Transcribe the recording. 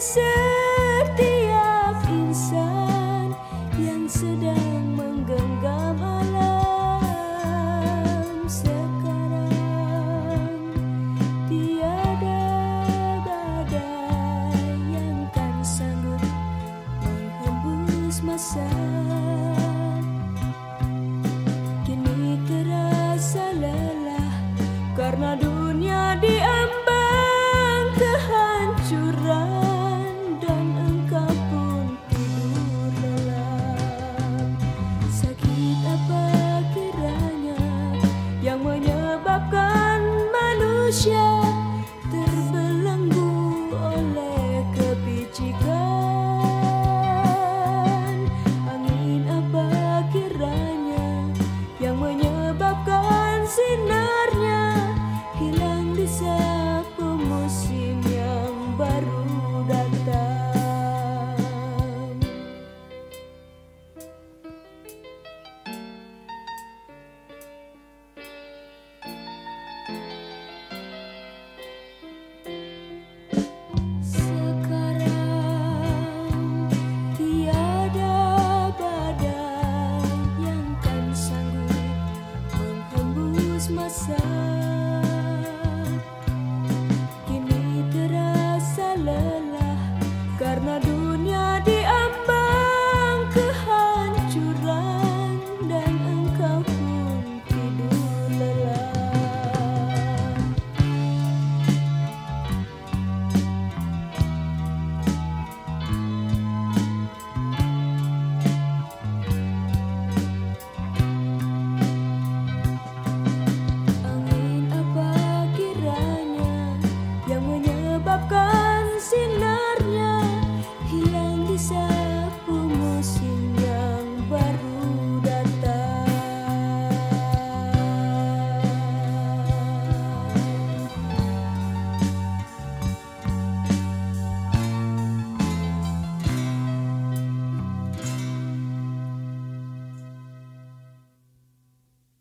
setiap insan yang sedang menggenggam alam sekarang. Tiada badai yang kan sanggup menghembus masa not dulu